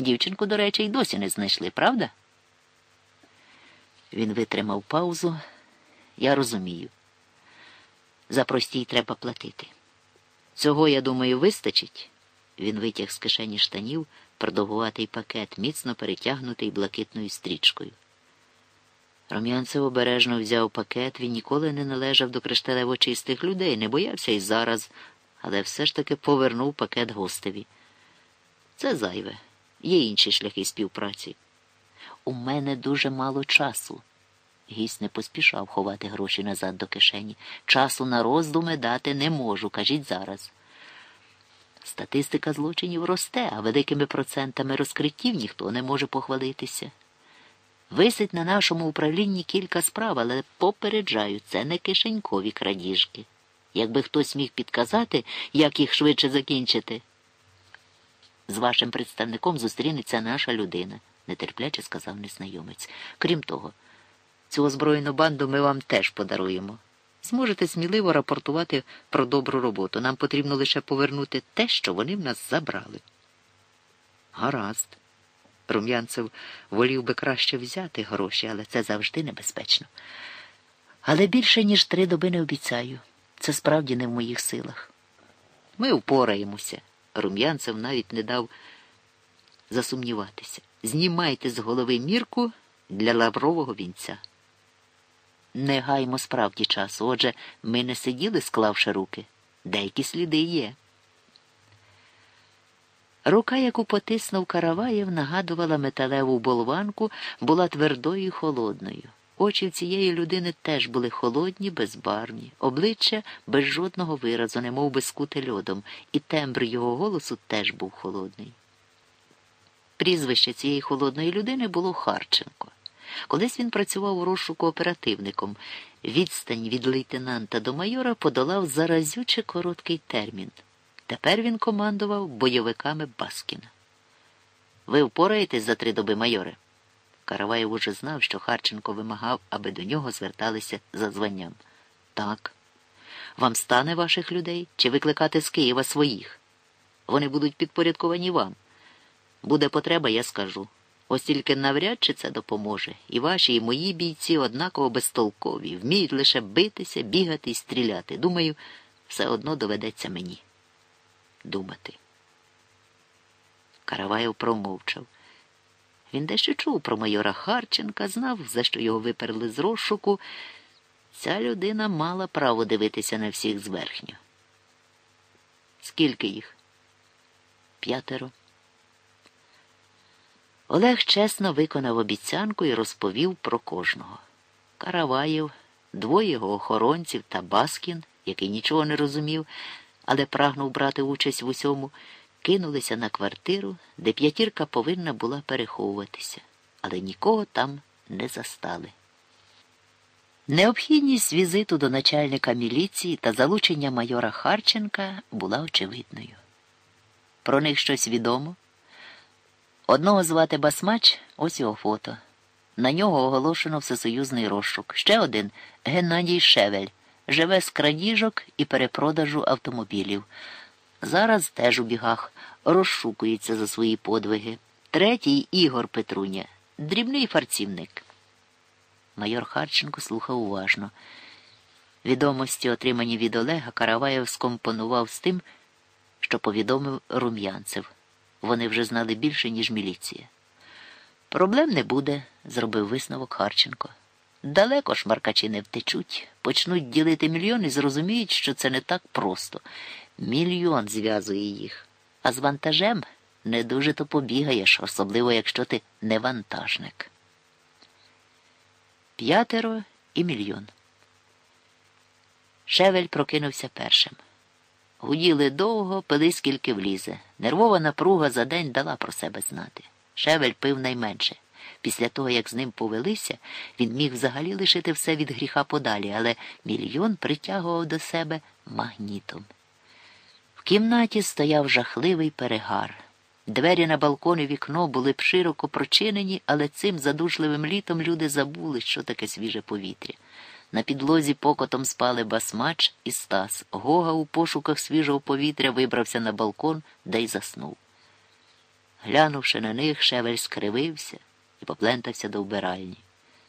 Дівчинку, до речі, й досі не знайшли, правда? Він витримав паузу. Я розумію. За простій треба платити. Цього, я думаю, вистачить. Він витяг з кишені штанів продовгуватий пакет, міцно перетягнутий блакитною стрічкою. Ром'янцев обережно взяв пакет, він ніколи не належав до кришталево чистих людей, не боявся і зараз, але все ж таки повернув пакет гостеві. Це зайве, є інші шляхи співпраці. У мене дуже мало часу. Гість не поспішав ховати гроші назад до кишені. Часу на роздуми дати не можу, кажіть зараз. Статистика злочинів росте, а великими процентами розкриттів ніхто не може похвалитися. Висить на нашому управлінні кілька справ, але попереджаю, це не кишенькові крадіжки. Якби хтось міг підказати, як їх швидше закінчити. З вашим представником зустрінеться наша людина, нетерпляче сказав незнайомець. Крім того, цю озброєну банду ми вам теж подаруємо. Зможете сміливо рапортувати про добру роботу. Нам потрібно лише повернути те, що вони в нас забрали. Гаразд. Рум'янцев волів би краще взяти гроші, але це завжди небезпечно. Але більше, ніж три доби не обіцяю. Це справді не в моїх силах. Ми впораємося. Рум'янцев навіть не дав засумніватися. Знімайте з голови мірку для лаврового вінця. Не гаймо справді часу. Отже, ми не сиділи, склавши руки. Деякі сліди є. Рука, яку потиснув Караваєв, нагадувала металеву болванку, була твердою і холодною. Очі в цієї людини теж були холодні, безбарвні, обличчя без жодного виразу, немов би скуте льодом, і тембр його голосу теж був холодний. Прізвище цієї холодної людини було Харченко. Колись він працював у розшуку оперативником. Відстань від лейтенанта до майора подолав заразюче короткий термін. Тепер він командував бойовиками Баскіна. Ви впораєтесь за три доби, майоре? Караваєв уже знав, що Харченко вимагав, аби до нього зверталися за званням. Так. Вам стане ваших людей чи викликати з Києва своїх? Вони будуть підпорядковані вам. Буде потреба, я скажу. Ось тільки навряд чи це допоможе. І ваші, і мої бійці однаково безтолкові, вміють лише битися, бігати і стріляти. Думаю, все одно доведеться мені. Думати. Караваєв промовчав. Він дещо чув про майора Харченка, знав, за що його виперли з розшуку. Ця людина мала право дивитися на всіх зверхньо. Скільки їх? П'ятеро. Олег чесно виконав обіцянку і розповів про кожного. Караваєв, двоє його охоронців та Баскін, який нічого не розумів, але прагнув брати участь в усьому, кинулися на квартиру, де п'ятірка повинна була переховуватися, але нікого там не застали. Необхідність візиту до начальника міліції та залучення майора Харченка була очевидною. Про них щось відомо. Одного звати Басмач, ось його фото. На нього оголошено всесоюзний розшук. Ще один Геннадій Шевель. Живе з крадіжок і перепродажу автомобілів. Зараз теж у бігах розшукується за свої подвиги. Третій Ігор Петруня, дрібний фарцівник. Майор Харченко слухав уважно. Відомості, отримані від Олега, Караваєв скомпонував з тим, що повідомив рум'янцев. Вони вже знали більше, ніж міліція. Проблем не буде, зробив висновок Харченко. Далеко шмаркачі не втечуть, почнуть ділити мільйон і зрозуміють, що це не так просто. Мільйон зв'язує їх, а з вантажем не дуже то побігаєш, особливо якщо ти не вантажник. П'ятеро і мільйон. Шевель прокинувся першим. Гуділи довго, пили скільки влізе. Нервова напруга за день дала про себе знати. Шевель пив найменше. Після того, як з ним повелися, він міг взагалі лишити все від гріха подалі, але мільйон притягував до себе магнітом. Кімнаті стояв жахливий перегар. Двері на балкон і вікно були б широко прочинені, але цим задушливим літом люди забули, що таке свіже повітря. На підлозі покотом спали басмач і Стас. Гога у пошуках свіжого повітря вибрався на балкон да й заснув. Глянувши на них, шевель скривився і поплентався до вбиральні.